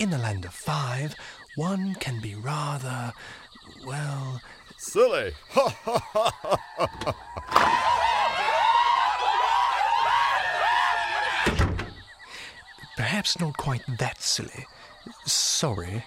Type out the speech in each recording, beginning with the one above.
in the land of five, one can be rather, well, Silly. perhaps not quite that silly. Sorry.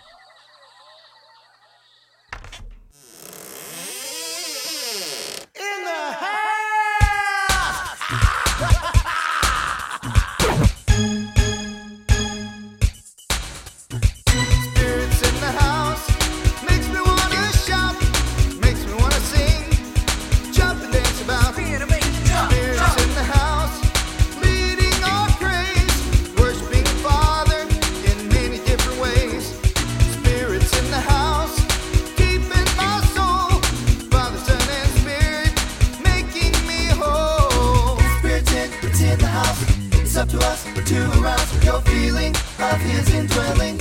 To arouse your feeling of His indwelling.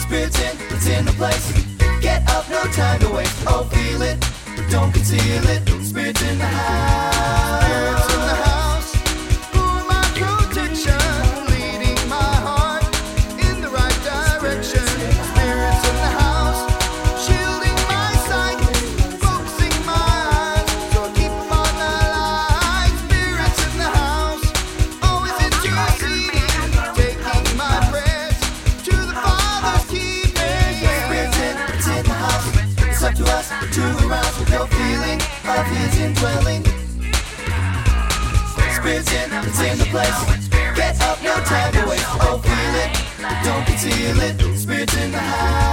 Spirits in, it's in the place. Get up, no time to waste. Oh, feel it, don't conceal it. Spirits in the house. To us to arouse your feeling of His indwelling. Spirits in, it's in the place. Get up, no time to waste. Oh, feel it, don't conceal it. Spirits in the house.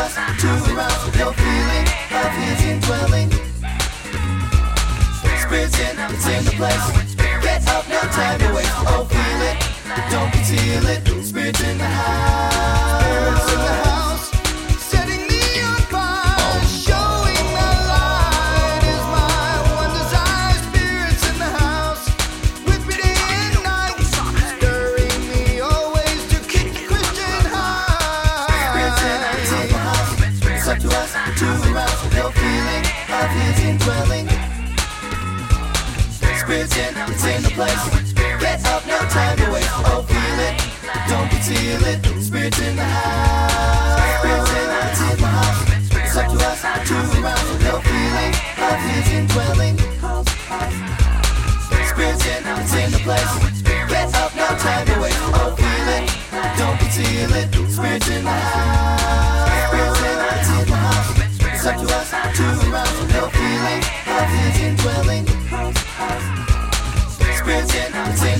Us to arouse your feeling of His indwelling. Spirits in, it's in the place. Get up, no time to waste. Oh, feel it, don't conceal it. Spirits in the house. Spirits in, the place. Get up, no time to waste. Oh, feel it, don't conceal it. Spirits in the house. Spirits in, the house. It's up to us to arouse your feeling of His indwelling. Spirits in, it's in the place. Get up, no time to waste. Oh, feel it, don't conceal it. Spirits in the house. Spirits in, it's in the house. It's up to us to arouse your feeling of His indwelling. In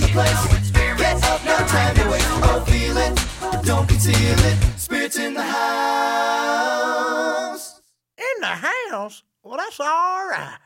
the place. Get up, no time to waste. Oh, feel it, don't conceal it. Spirits in the house. In the house? Well, that's all right.